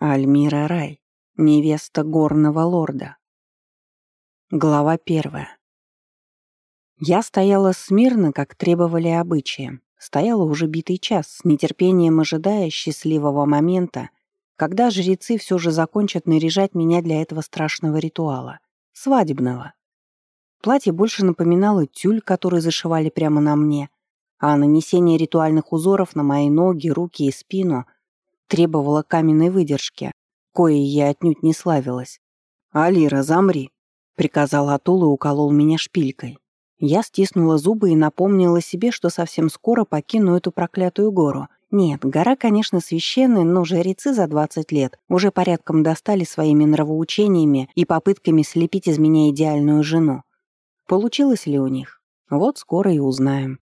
Альмира Рай, невеста горного лорда. Глава первая. Я стояла смирно, как требовали обычаи. Стояла уже битый час, с нетерпением ожидая счастливого момента, когда жрецы все же закончат наряжать меня для этого страшного ритуала. Свадебного. Платье больше напоминало тюль, который зашивали прямо на мне, а нанесение ритуальных узоров на мои ноги, руки и спину — требовала каменной выдержки, коей я отнюдь не славилась. «Алира, замри!» — приказал Атул и уколол меня шпилькой. Я стиснула зубы и напомнила себе, что совсем скоро покину эту проклятую гору. Нет, гора, конечно, священная, но жрецы за 20 лет уже порядком достали своими нравоучениями и попытками слепить из меня идеальную жену. Получилось ли у них? Вот скоро и узнаем.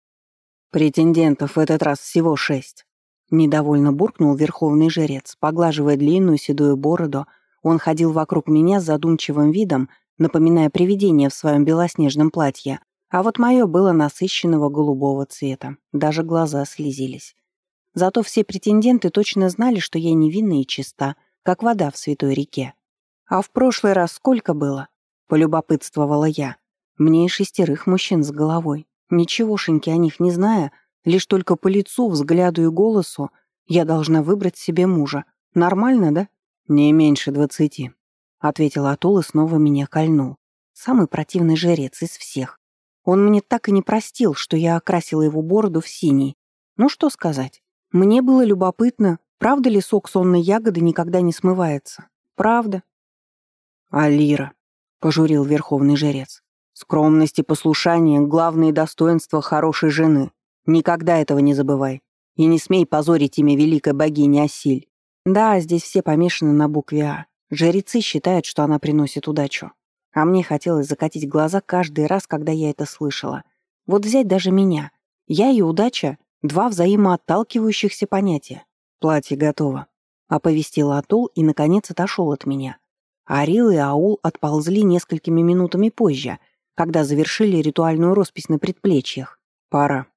Претендентов в этот раз всего шесть. Недовольно буркнул верховный жрец, поглаживая длинную седую бороду. Он ходил вокруг меня с задумчивым видом, напоминая привидение в своем белоснежном платье. А вот мое было насыщенного голубого цвета. Даже глаза слезились. Зато все претенденты точно знали, что я невинна и чиста, как вода в святой реке. А в прошлый раз сколько было? Полюбопытствовала я. Мне и шестерых мужчин с головой. Ничегошеньки о них не зная — Лишь только по лицу, взгляду и голосу я должна выбрать себе мужа. Нормально, да? Не меньше двадцати, — ответил Атул и снова меня кольнул. Самый противный жрец из всех. Он мне так и не простил, что я окрасила его бороду в синий. Ну что сказать? Мне было любопытно, правда ли сок сонной ягоды никогда не смывается. Правда. «Алира», — пожурил верховный жрец, — «скромность и послушание — главные достоинства хорошей жены. Никогда этого не забывай. И не смей позорить имя великой богини Асиль. Да, здесь все помешаны на букве А. Жрецы считают, что она приносит удачу. А мне хотелось закатить глаза каждый раз, когда я это слышала. Вот взять даже меня. Я и удача — два взаимоотталкивающихся понятия. Платье готово. Оповестила Атул и, наконец, отошел от меня. Арил и Аул отползли несколькими минутами позже, когда завершили ритуальную роспись на предплечьях. Пора.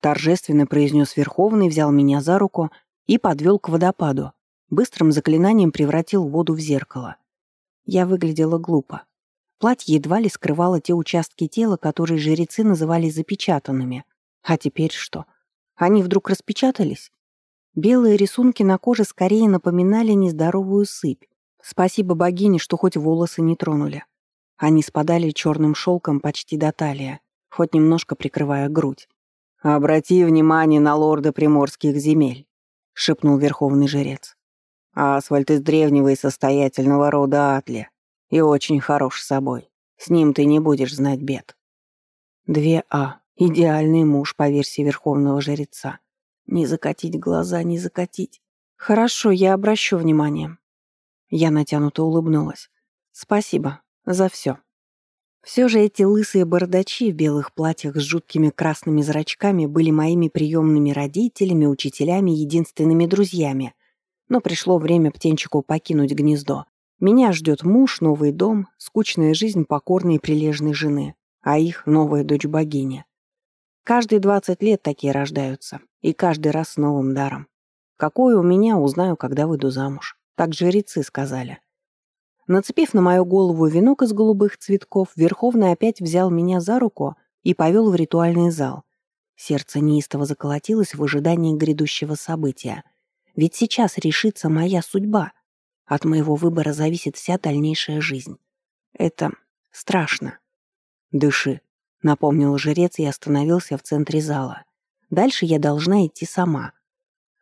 Торжественно произнес Верховный, взял меня за руку и подвел к водопаду. Быстрым заклинанием превратил воду в зеркало. Я выглядела глупо. Платье едва ли скрывало те участки тела, которые жрецы называли запечатанными. А теперь что? Они вдруг распечатались? Белые рисунки на коже скорее напоминали нездоровую сыпь. Спасибо богине, что хоть волосы не тронули. Они спадали черным шелком почти до талии, хоть немножко прикрывая грудь. «Обрати внимание на лорда приморских земель», — шепнул верховный жрец. «Асфальт из древнего и состоятельного рода Атли, и очень хорош собой. С ним ты не будешь знать бед». Две А. Идеальный муж, по версии верховного жреца. Не закатить глаза, не закатить. Хорошо, я обращу внимание. Я натянуто улыбнулась. Спасибо за все. Все же эти лысые бардачи в белых платьях с жуткими красными зрачками были моими приемными родителями, учителями, единственными друзьями. Но пришло время птенчику покинуть гнездо. Меня ждет муж, новый дом, скучная жизнь покорной и прилежной жены, а их новая дочь-богиня. Каждые двадцать лет такие рождаются, и каждый раз с новым даром. Какое у меня, узнаю, когда выйду замуж. Так жрецы сказали. Нацепив на мою голову венок из голубых цветков, Верховный опять взял меня за руку и повел в ритуальный зал. Сердце неистово заколотилось в ожидании грядущего события. Ведь сейчас решится моя судьба. От моего выбора зависит вся дальнейшая жизнь. Это страшно. «Дыши», — напомнил жрец и остановился в центре зала. «Дальше я должна идти сама».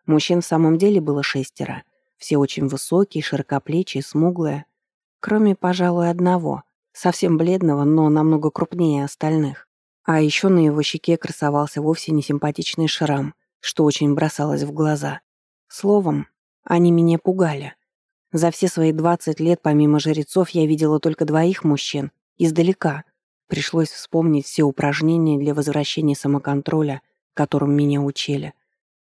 Мужчин в самом деле было шестеро. Все очень высокие, широкоплечие, смуглые. Кроме, пожалуй, одного, совсем бледного, но намного крупнее остальных. А еще на его щеке красовался вовсе не симпатичный шрам, что очень бросалось в глаза. Словом, они меня пугали. За все свои 20 лет, помимо жрецов, я видела только двоих мужчин, издалека. Пришлось вспомнить все упражнения для возвращения самоконтроля, которым меня учили.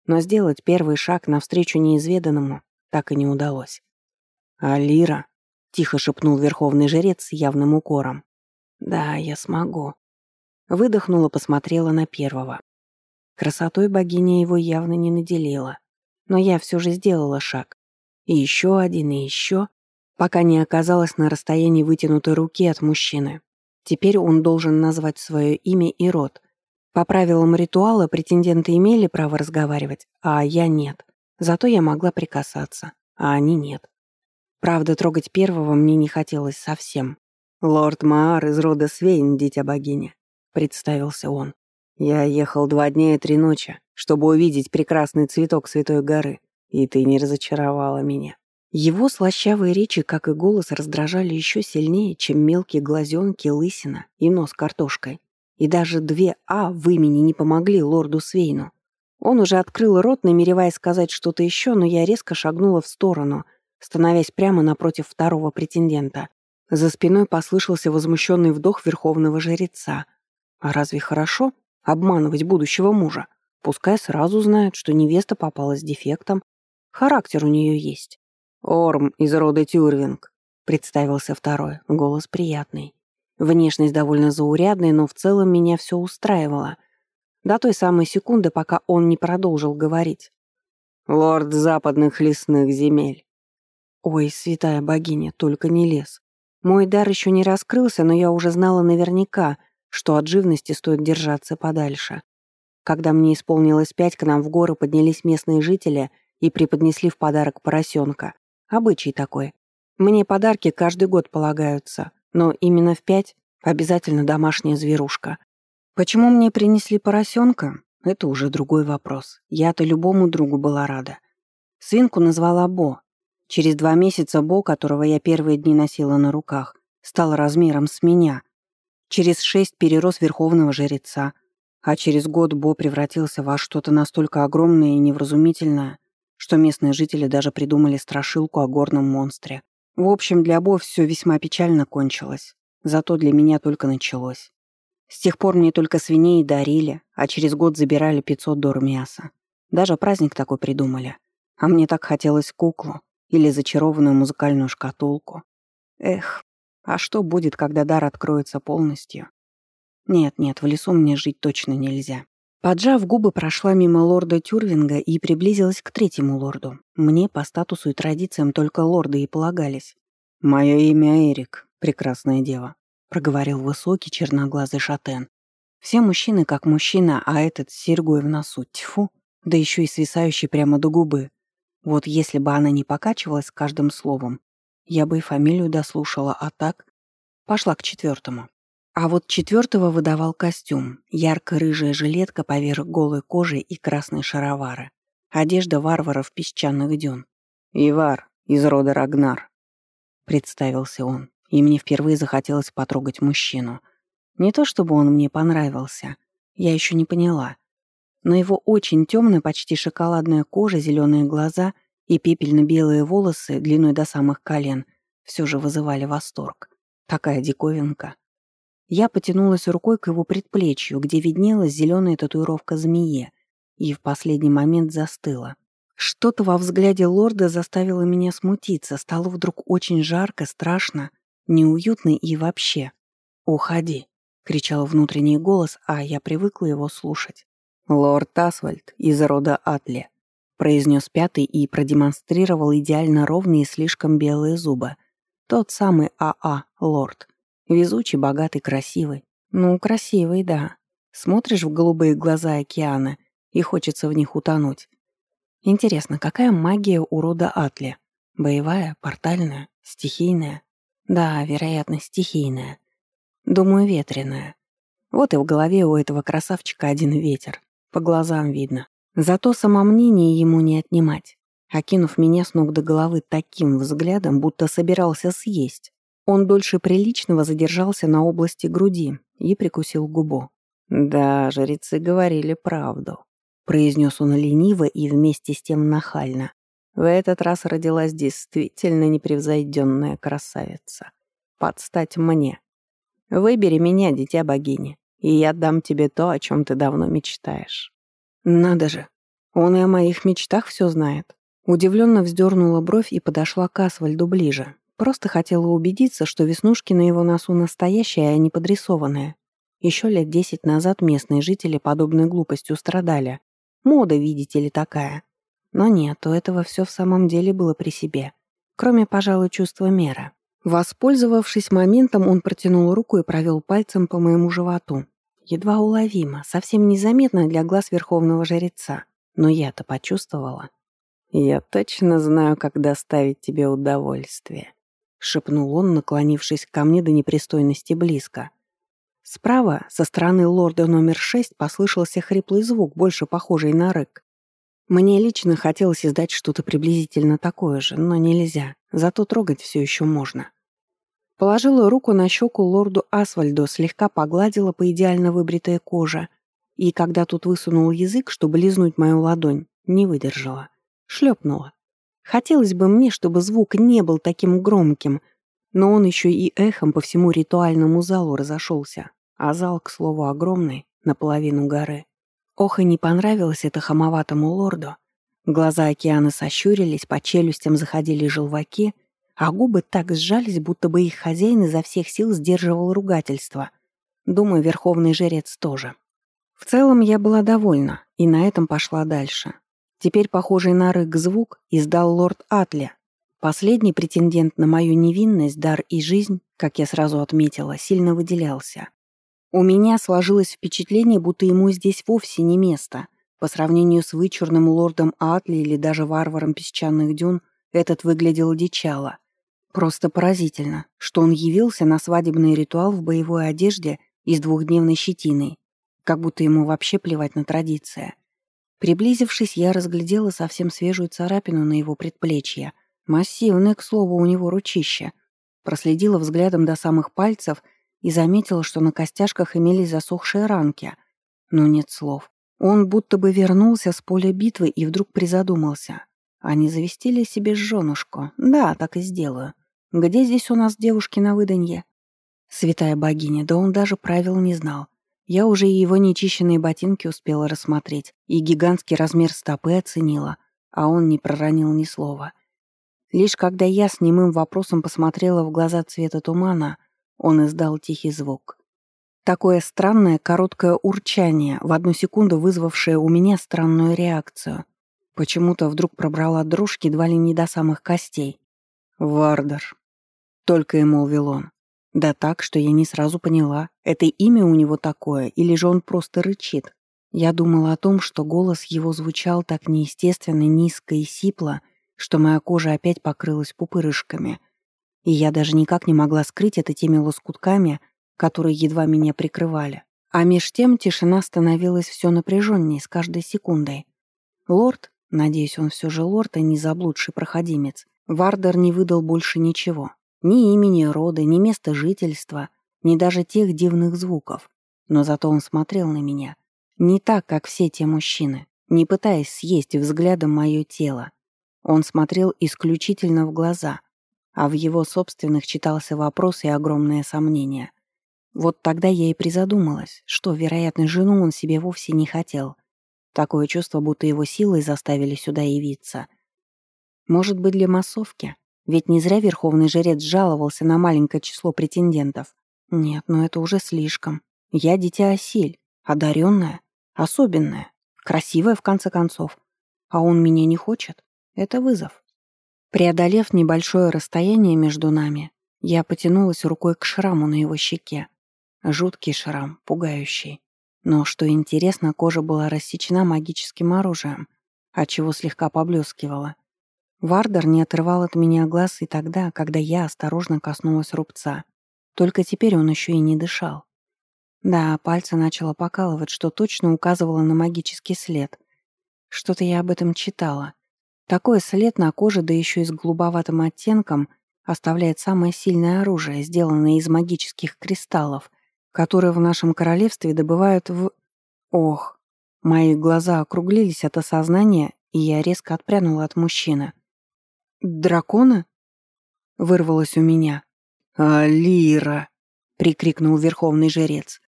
Но сделать первый шаг навстречу неизведанному так и не удалось. А Лира Тихо шепнул верховный жрец с явным укором. «Да, я смогу». Выдохнула, посмотрела на первого. Красотой богиня его явно не наделила. Но я все же сделала шаг. И еще один, и еще, пока не оказалась на расстоянии вытянутой руки от мужчины. Теперь он должен назвать свое имя и род. По правилам ритуала претенденты имели право разговаривать, а я нет. Зато я могла прикасаться, а они нет. Правда, трогать первого мне не хотелось совсем. «Лорд Маар из рода Свейн, дитя богини», — представился он. «Я ехал два дня и три ночи, чтобы увидеть прекрасный цветок Святой горы, и ты не разочаровала меня». Его слащавые речи, как и голос, раздражали еще сильнее, чем мелкие глазенки, лысина и нос картошкой. И даже две «А» в имени не помогли лорду Свейну. Он уже открыл рот, намереваясь сказать что-то еще, но я резко шагнула в сторону, становясь прямо напротив второго претендента. За спиной послышался возмущенный вдох верховного жреца. А разве хорошо обманывать будущего мужа? Пускай сразу знают, что невеста попала с дефектом. Характер у нее есть. «Орм из рода Тюрвинг», — представился второй, голос приятный. Внешность довольно заурядная, но в целом меня все устраивало. До той самой секунды, пока он не продолжил говорить. «Лорд западных лесных земель». Ой, святая богиня, только не лес. Мой дар еще не раскрылся, но я уже знала наверняка, что от живности стоит держаться подальше. Когда мне исполнилось пять, к нам в горы поднялись местные жители и преподнесли в подарок поросенка. Обычай такой. Мне подарки каждый год полагаются, но именно в пять обязательно домашняя зверушка. Почему мне принесли поросенка? Это уже другой вопрос. Я-то любому другу была рада. Свинку назвала Бо. Через два месяца Бо, которого я первые дни носила на руках, стал размером с меня. Через шесть перерос верховного жреца, а через год Бо превратился во что-то настолько огромное и невразумительное, что местные жители даже придумали страшилку о горном монстре. В общем, для Бо все весьма печально кончилось. Зато для меня только началось. С тех пор мне только свиней дарили, а через год забирали 500 дор мяса. Даже праздник такой придумали. А мне так хотелось куклу или зачарованную музыкальную шкатулку. Эх, а что будет, когда дар откроется полностью? Нет-нет, в лесу мне жить точно нельзя. Поджав губы, прошла мимо лорда Тюрвинга и приблизилась к третьему лорду. Мне по статусу и традициям только лорды и полагались. «Мое имя Эрик, прекрасная дева», — проговорил высокий черноглазый шатен. Все мужчины как мужчина, а этот с серьгой в носу, тьфу, да еще и свисающий прямо до губы. Вот если бы она не покачивалась каждым словом, я бы и фамилию дослушала, а так... Пошла к четвертому. А вот четвертого выдавал костюм, ярко-рыжая жилетка поверх голой кожи и красные шаровары. Одежда варваров песчаных дюн. «Ивар, из рода Рагнар», — представился он, и мне впервые захотелось потрогать мужчину. Не то чтобы он мне понравился, я еще не поняла. Но его очень темная, почти шоколадная кожа, зеленые глаза и пепельно-белые волосы длиной до самых колен все же вызывали восторг. Такая диковинка. Я потянулась рукой к его предплечью, где виднелась зеленая татуировка змеи, и в последний момент застыла. Что-то во взгляде лорда заставило меня смутиться, стало вдруг очень жарко, страшно, неуютно и вообще. «Уходи», — кричал внутренний голос, а я привыкла его слушать. «Лорд Асвальд из рода Атли», — произнес пятый и продемонстрировал идеально ровные и слишком белые зубы. Тот самый АА, а, лорд. Везучий, богатый, красивый. Ну, красивый, да. Смотришь в голубые глаза океана, и хочется в них утонуть. Интересно, какая магия у рода Атли? Боевая, портальная, стихийная? Да, вероятно, стихийная. Думаю, ветреная. Вот и в голове у этого красавчика один ветер. По глазам видно. Зато самомнение ему не отнимать. Окинув меня с ног до головы таким взглядом, будто собирался съесть, он дольше приличного задержался на области груди и прикусил губу. «Да, жрецы говорили правду», — произнес он лениво и вместе с тем нахально. «В этот раз родилась действительно непревзойденная красавица. Подстать мне. Выбери меня, дитя богини, и я дам тебе то, о чем ты давно мечтаешь». «Надо же, он и о моих мечтах все знает». Удивленно вздернула бровь и подошла к Асвальду ближе, Просто хотела убедиться, что веснушки на его носу настоящие, а не подрисованные. Еще лет десять назад местные жители подобной глупостью страдали. Мода, видите ли, такая. Но нет, у этого все в самом деле было при себе. Кроме, пожалуй, чувства меры. Воспользовавшись моментом, он протянул руку и провел пальцем по моему животу. Едва уловимо, совсем незаметно для глаз верховного жреца. Но я-то почувствовала. «Я точно знаю, как доставить тебе удовольствие», — шепнул он, наклонившись ко мне до непристойности близко. Справа, со стороны лорда номер шесть, послышался хриплый звук, больше похожий на рык. Мне лично хотелось издать что-то приблизительно такое же, но нельзя, зато трогать все еще можно. Положила руку на щеку лорду Асвальду, слегка погладила по идеально выбритой коже, и когда тут высунул язык, чтобы лизнуть мою ладонь, не выдержала. Шлепнула. Хотелось бы мне, чтобы звук не был таким громким, но он еще и эхом по всему ритуальному залу разошелся, а зал, к слову, огромный, наполовину горы. Ох, и не понравилось это хамоватому лорду. Глаза океана сощурились, по челюстям заходили желваки — а губы так сжались, будто бы их хозяин изо всех сил сдерживал ругательство. Думаю, верховный жрец тоже. В целом я была довольна, и на этом пошла дальше. Теперь похожий на рык звук издал лорд Атли. Последний претендент на мою невинность, дар и жизнь, как я сразу отметила, сильно выделялся. У меня сложилось впечатление, будто ему здесь вовсе не место. По сравнению с вычурным лордом Атли или даже варваром песчаных дюн, этот выглядел дичало. Просто поразительно, что он явился на свадебный ритуал в боевой одежде и с двухдневной щетиной, как будто ему вообще плевать на традиции. Приблизившись, я разглядела совсем свежую царапину на его предплечье. Массивное, к слову, у него ручище. Проследила взглядом до самых пальцев и заметила, что на костяшках имелись засохшие ранки. Но нет слов. Он будто бы вернулся с поля битвы и вдруг призадумался. А не завести ли себе женушку? Да, так и сделаю. Где здесь у нас девушки на выданье? Святая богиня, да он даже правил не знал. Я уже и его нечищенные ботинки успела рассмотреть, и гигантский размер стопы оценила, а он не проронил ни слова. Лишь когда я с немым вопросом посмотрела в глаза цвета тумана, он издал тихий звук. Такое странное короткое урчание, в одну секунду вызвавшее у меня странную реакцию. Почему-то вдруг пробрала дрожь едва ли не до самых костей. «Вардер», только и молвил он. Да так, что я не сразу поняла, это имя у него такое, или же он просто рычит. Я думала о том, что голос его звучал так неестественно низко и сипло, что моя кожа опять покрылась пупырышками. И я даже никак не могла скрыть это теми лоскутками, которые едва меня прикрывали. А меж тем тишина становилась все напряженнее с каждой секундой. Лорд, надеюсь, он все же лорд, а не заблудший проходимец, Вардер не выдал больше ничего. Ни имени рода, ни места жительства, ни даже тех дивных звуков. Но зато он смотрел на меня. Не так, как все те мужчины, не пытаясь съесть взглядом мое тело. Он смотрел исключительно в глаза, а в его собственных читался вопрос и огромное сомнение. Вот тогда я и призадумалась, что, вероятно, жену он себе вовсе не хотел. Такое чувство, будто его силой заставили сюда явиться. Может быть, для массовки? Ведь не зря верховный жрец жаловался на маленькое число претендентов. Нет, ну это уже слишком. Я дитя Осиль, одаренная, особенная, красивая в конце концов. А он меня не хочет. Это вызов. Преодолев небольшое расстояние между нами, я потянулась рукой к шраму на его щеке. Жуткий шрам, пугающий. Но, что интересно, кожа была рассечена магическим оружием, отчего слегка поблескивала. Вардер не отрывал от меня глаз и тогда, когда я осторожно коснулась рубца. Только теперь он еще и не дышал. Да, пальцы начало покалывать, что точно указывало на магический след. Что-то я об этом читала. Такой след на коже, да еще и с голубоватым оттенком, оставляет самое сильное оружие, сделанное из магических кристаллов, которые в нашем королевстве добывают в... Ох, мои глаза округлились от осознания, и я резко отпрянула от мужчины. «Дракона?» — вырвалось у меня. «Алира!» — прикрикнул верховный жрец.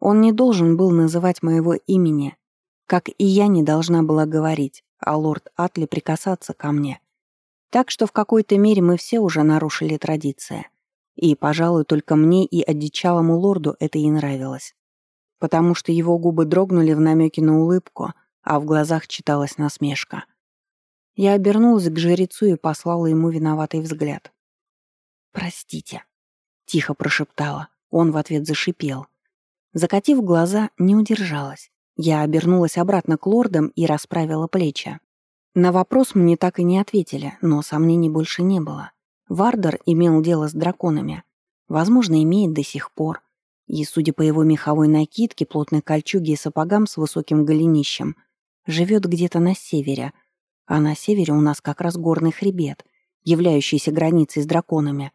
Он не должен был называть моего имени, как и я не должна была говорить, а лорд Атли прикасаться ко мне. Так что в какой-то мере мы все уже нарушили традиции. И, пожалуй, только мне и одичалому лорду это и нравилось. Потому что его губы дрогнули в намеке на улыбку, а в глазах читалась насмешка. Я обернулась к жрецу и послала ему виноватый взгляд. «Простите», — тихо прошептала. Он в ответ зашипел. Закатив глаза, не удержалась. Я обернулась обратно к лордам и расправила плечи. На вопрос мне так и не ответили, но сомнений больше не было. Вардер имел дело с драконами. Возможно, имеет до сих пор. И, судя по его меховой накидке, плотной кольчуге и сапогам с высоким голенищем, живет где-то на севере. А на севере у нас как раз горный хребет, являющийся границей с драконами.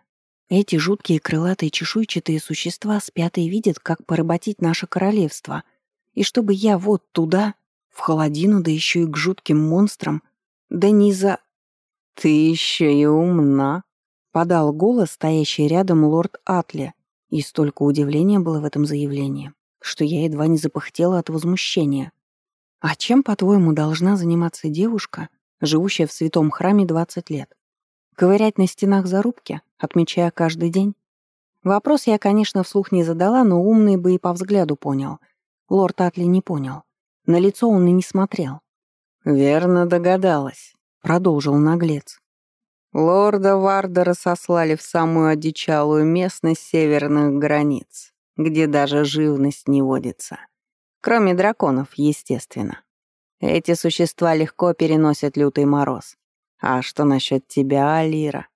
Эти жуткие крылатые чешуйчатые существа спят и видят, как поработить наше королевство — и чтобы я вот туда, в холодину, да еще и к жутким монстрам, да не за... «Ты еще и умна», — подал голос стоящий рядом лорд Атли, и столько удивления было в этом заявлении, что я едва не запыхтела от возмущения. «А чем, по-твоему, должна заниматься девушка, живущая в святом храме 20 лет? Ковырять на стенах зарубки, отмечая каждый день?» Вопрос я, конечно, вслух не задала, но умный бы и по взгляду понял — Лорд Атли не понял. На лицо он и не смотрел. «Верно догадалась», — продолжил наглец. «Лорда Вардера сослали в самую одичалую местность северных границ, где даже живность не водится. Кроме драконов, естественно. Эти существа легко переносят лютый мороз. А что насчет тебя, Алира?»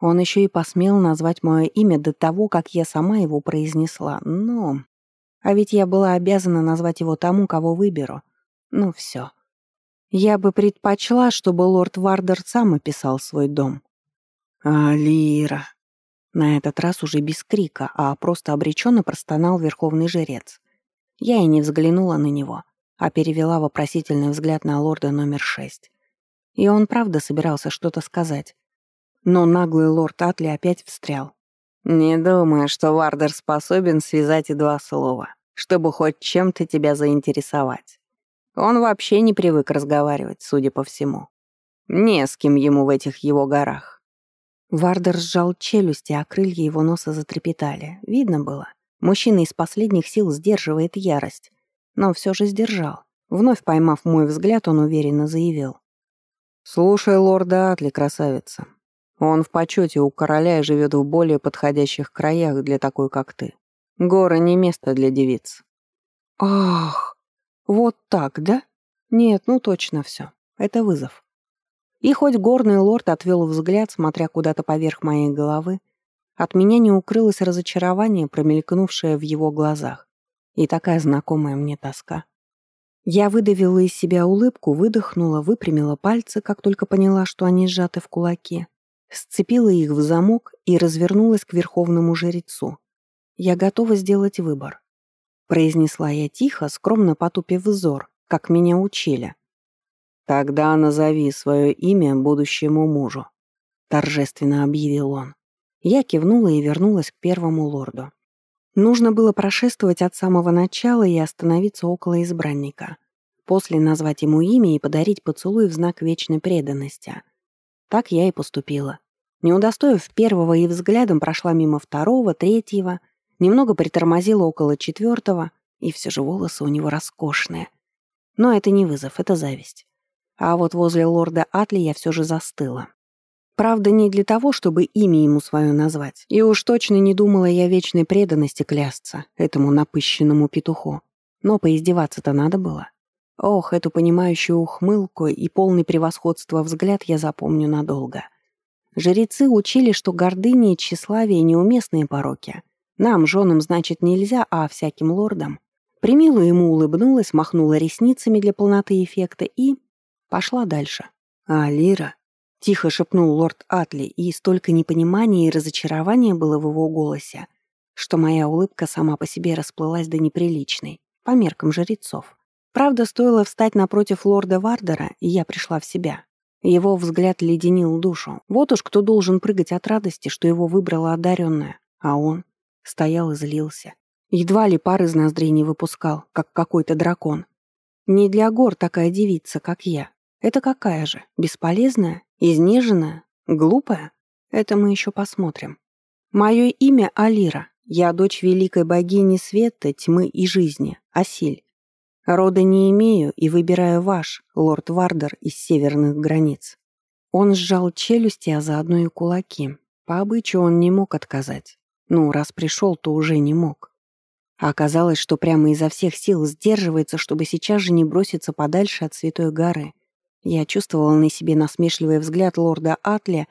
Он еще и посмел назвать мое имя до того, как я сама его произнесла, но а ведь я была обязана назвать его тому, кого выберу. Ну все. Я бы предпочла, чтобы лорд Вардер сам описал свой дом. «Алира!» На этот раз уже без крика, а просто обреченно простонал верховный жрец. Я и не взглянула на него, а перевела вопросительный взгляд на лорда номер шесть. И он правда собирался что-то сказать. Но наглый лорд Атли опять встрял. «Не думаю, что Вардер способен связать и два слова, чтобы хоть чем-то тебя заинтересовать. Он вообще не привык разговаривать, судя по всему. Не с кем ему в этих его горах». Вардер сжал челюсти, а крылья его носа затрепетали. Видно было. Мужчина из последних сил сдерживает ярость. Но все же сдержал. Вновь поймав мой взгляд, он уверенно заявил. «Слушай лорда Атли, красавица. Он в почете у короля и живет в более подходящих краях для такой, как ты. Горы не место для девиц. Ах, вот так, да? Нет, ну точно все. Это вызов. И хоть горный лорд отвел взгляд, смотря куда-то поверх моей головы, от меня не укрылось разочарование, промелькнувшее в его глазах, и такая знакомая мне тоска. Я выдавила из себя улыбку, выдохнула, выпрямила пальцы, как только поняла, что они сжаты в кулаки, сцепила их в замок и развернулась к верховному жрецу. «Я готова сделать выбор», — произнесла я тихо, скромно потупив взор, как меня учили. «Тогда назови свое имя будущему мужу», — торжественно объявил он. Я кивнула и вернулась к первому лорду. Нужно было прошествовать от самого начала и остановиться около избранника. После назвать ему имя и подарить поцелуй в знак вечной преданности. Так я и поступила. Не удостоив первого и взглядом прошла мимо второго, третьего, немного притормозила около четвертого, и все же волосы у него роскошные. Но это не вызов, это зависть. А вот возле лорда Атли я все же застыла. Правда, не для того, чтобы имя ему свое назвать. И уж точно не думала я вечной преданности клясться этому напыщенному петуху. Но поиздеваться-то надо было. Ох, эту понимающую ухмылку и полный превосходства взгляд я запомню надолго. Жрецы учили, что гордыня и тщеславие — неуместные пороки. Нам, женам, значит, нельзя, а всяким лордам. Примила ему улыбнулась, махнула ресницами для полноты эффекта и... пошла дальше. «А, Лира?» — тихо шепнул лорд Атли, и столько непонимания и разочарования было в его голосе, что моя улыбка сама по себе расплылась до неприличной, по меркам жрецов. Правда, стоило встать напротив лорда Вардера, и я пришла в себя. Его взгляд леденил душу. Вот уж кто должен прыгать от радости, что его выбрала одаренная. А он стоял и злился. Едва ли пар из ноздрей не выпускал, как какой-то дракон. Не для гор такая девица, как я. Это какая же? Бесполезная? Изнеженная? Глупая? Это мы еще посмотрим. Мое имя Алира. Я дочь великой богини света, тьмы и жизни, Асиль. Рода не имею и выбираю ваш, лорд Вардер из северных границ». Он сжал челюсти, а заодно и кулаки. По обычаю он не мог отказать. Ну, раз пришел, то уже не мог. А оказалось, что прямо изо всех сил сдерживается, чтобы сейчас же не броситься подальше от Святой горы. Я чувствовала на себе насмешливый взгляд лорда Атли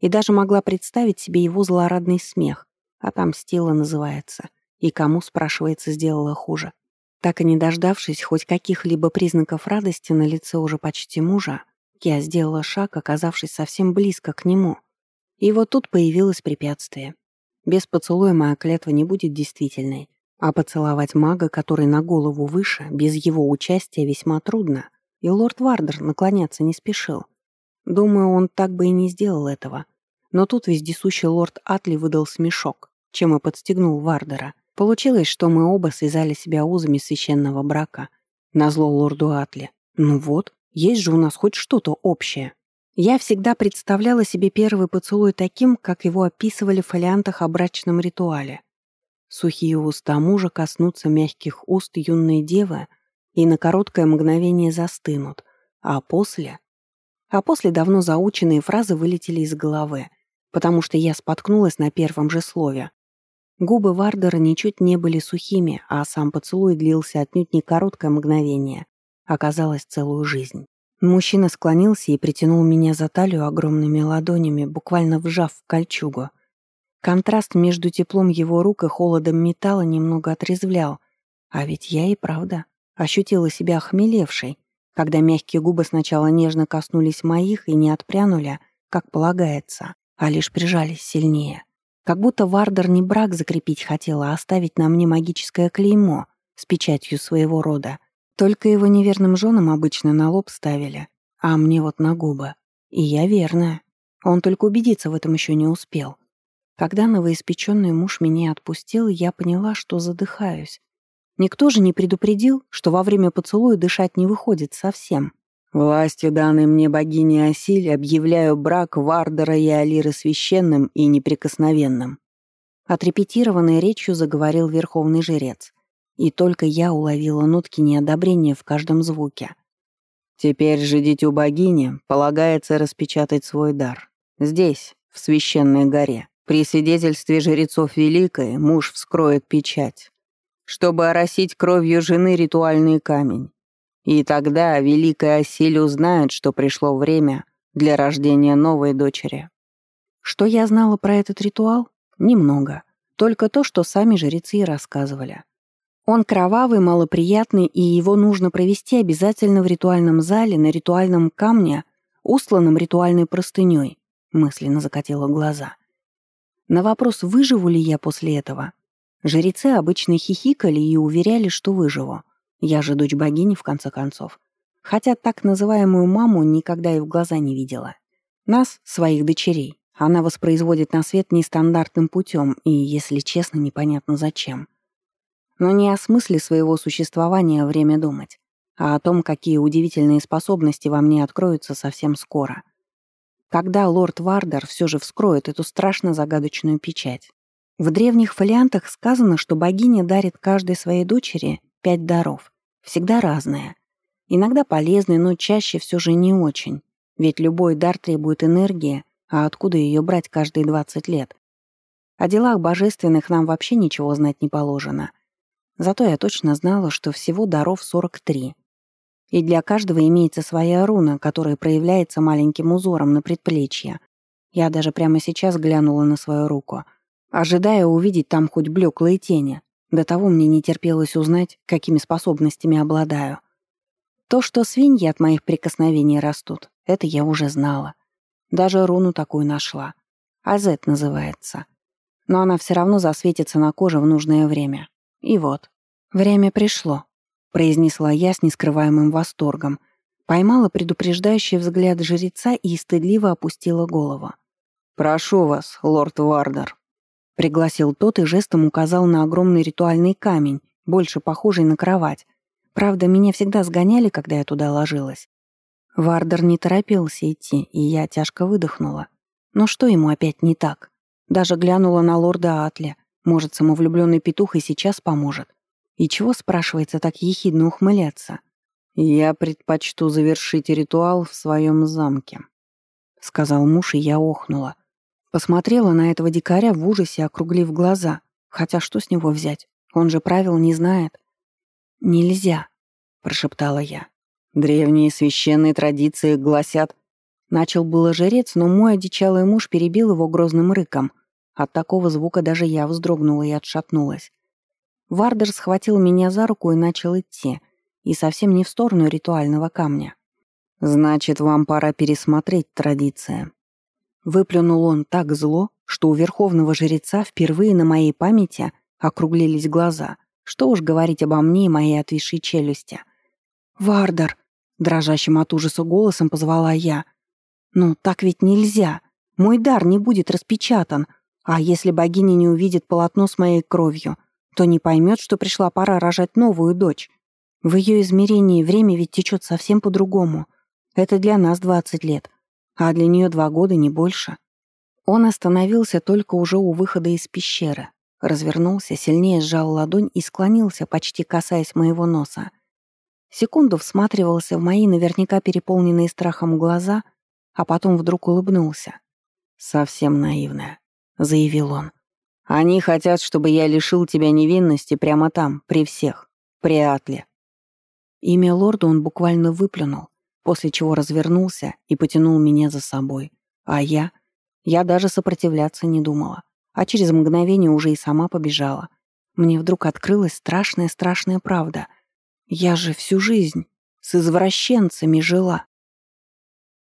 и даже могла представить себе его злорадный смех. Отомстила называется. И кому, спрашивается, сделала хуже. Так и не дождавшись хоть каких-либо признаков радости на лице уже почти мужа, я сделала шаг, оказавшись совсем близко к нему. И вот тут появилось препятствие. Без поцелуя моя клятва не будет действительной, а поцеловать мага, который на голову выше, без его участия весьма трудно, и лорд Вардер наклоняться не спешил. Думаю, он так бы и не сделал этого. Но тут вездесущий лорд Атли выдал смешок, чем и подстегнул Вардера. Получилось, что мы оба связали себя узами священного брака. Назло лорду Атли. Ну вот, есть же у нас хоть что-то общее. Я всегда представляла себе первый поцелуй таким, как его описывали в фолиантах о брачном ритуале. Сухие уста мужа коснутся мягких уст юной девы и на короткое мгновение застынут, а после... А после давно заученные фразы вылетели из головы, потому что я споткнулась на первом же слове. Губы Вардера ничуть не были сухими, а сам поцелуй длился отнюдь не короткое мгновение, оказалось целую жизнь. Мужчина склонился и притянул меня за талию огромными ладонями, буквально вжав в кольчугу. Контраст между теплом его рук и холодом металла немного отрезвлял, а ведь я и правда ощутила себя охмелевшей, когда мягкие губы сначала нежно коснулись моих и не отпрянули, как полагается, а лишь прижались сильнее. Как будто Вардер не брак закрепить хотела, а оставить на мне магическое клеймо с печатью своего рода. Только его неверным женам обычно на лоб ставили, а мне вот на губы. И я верная. Он только убедиться в этом еще не успел. Когда новоиспеченный муж меня отпустил, я поняла, что задыхаюсь. Никто же не предупредил, что во время поцелуя дышать не выходит совсем. «Властью, данной мне богиней Осиль, объявляю брак Вардера и Алиры священным и неприкосновенным». Отрепетированной речью заговорил верховный жрец. И только я уловила нотки неодобрения в каждом звуке. «Теперь же дитю богини полагается распечатать свой дар. Здесь, в священной горе. При свидетельстве жрецов Великой муж вскроет печать, чтобы оросить кровью жены ритуальный камень. И тогда Великая Осиль узнает, что пришло время для рождения новой дочери. Что я знала про этот ритуал? Немного. Только то, что сами жрецы и рассказывали. Он кровавый, малоприятный, и его нужно провести обязательно в ритуальном зале на ритуальном камне, устланном ритуальной простыней, мысленно закатила глаза. На вопрос, выживу ли я после этого, жрецы обычно хихикали и уверяли, что выживу. Я же дочь богини, в конце концов. Хотя так называемую маму никогда и в глаза не видела. Нас, своих дочерей, она воспроизводит на свет нестандартным путем и, если честно, непонятно зачем. Но не о смысле своего существования время думать, а о том, какие удивительные способности во мне откроются совсем скоро. Когда лорд Вардер все же вскроет эту страшно загадочную печать. В древних фолиантах сказано, что богиня дарит каждой своей дочери пять даров, всегда разные. Иногда полезные, но чаще все же не очень, ведь любой дар требует энергии, а откуда ее брать каждые 20 лет? О делах божественных нам вообще ничего знать не положено. Зато я точно знала, что всего даров 43. И для каждого имеется своя руна, которая проявляется маленьким узором на предплечье. Я даже прямо сейчас глянула на свою руку, ожидая увидеть там хоть блеклые тени, до того мне не терпелось узнать, какими способностями обладаю. То, что свиньи от моих прикосновений растут, это я уже знала. Даже руну такую нашла. Азет называется. Но она все равно засветится на коже в нужное время. И вот. Время пришло, произнесла я с нескрываемым восторгом. Поймала предупреждающий взгляд жреца и стыдливо опустила голову. «Прошу вас, лорд Вардер», Пригласил тот и жестом указал на огромный ритуальный камень, больше похожий на кровать. Правда, меня всегда сгоняли, когда я туда ложилась. Вардер не торопился идти, и я тяжко выдохнула. Но что ему опять не так? Даже глянула на лорда Атли. Может, самовлюбленный петух и сейчас поможет. И чего, спрашивается, так ехидно ухмыляться? «Я предпочту завершить ритуал в своем замке», — сказал муж, и я охнула. Посмотрела на этого дикаря в ужасе, округлив глаза. Хотя что с него взять? Он же правил не знает. «Нельзя», — прошептала я. «Древние священные традиции гласят...» Начал было жрец, но мой одичалый муж перебил его грозным рыком. От такого звука даже я вздрогнула и отшатнулась. Вардер схватил меня за руку и начал идти, и совсем не в сторону ритуального камня. «Значит, вам пора пересмотреть традиции». Выплюнул он так зло, что у верховного жреца впервые на моей памяти округлились глаза. Что уж говорить обо мне и моей отвисшей челюсти. «Вардер!» — дрожащим от ужаса голосом позвала я. «Ну, так ведь нельзя. Мой дар не будет распечатан. А если богиня не увидит полотно с моей кровью, то не поймет, что пришла пора рожать новую дочь. В ее измерении время ведь течет совсем по-другому. Это для нас 20 лет, а для нее два года, не больше. Он остановился только уже у выхода из пещеры, развернулся, сильнее сжал ладонь и склонился, почти касаясь моего носа. Секунду всматривался в мои наверняка переполненные страхом глаза, а потом вдруг улыбнулся. «Совсем наивная», — заявил он. Они хотят, чтобы я лишил тебя невинности прямо там, при всех, при Атле». Имя лорда он буквально выплюнул, после чего развернулся и потянул меня за собой. А я? Я даже сопротивляться не думала. А через мгновение уже и сама побежала. Мне вдруг открылась страшная-страшная правда. Я же всю жизнь с извращенцами жила.